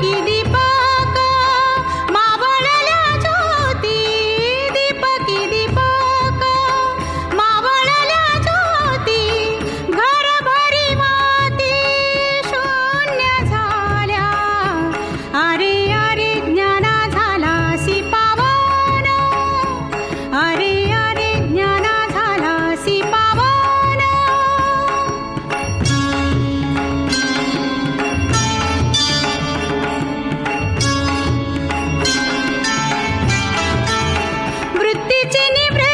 pide चने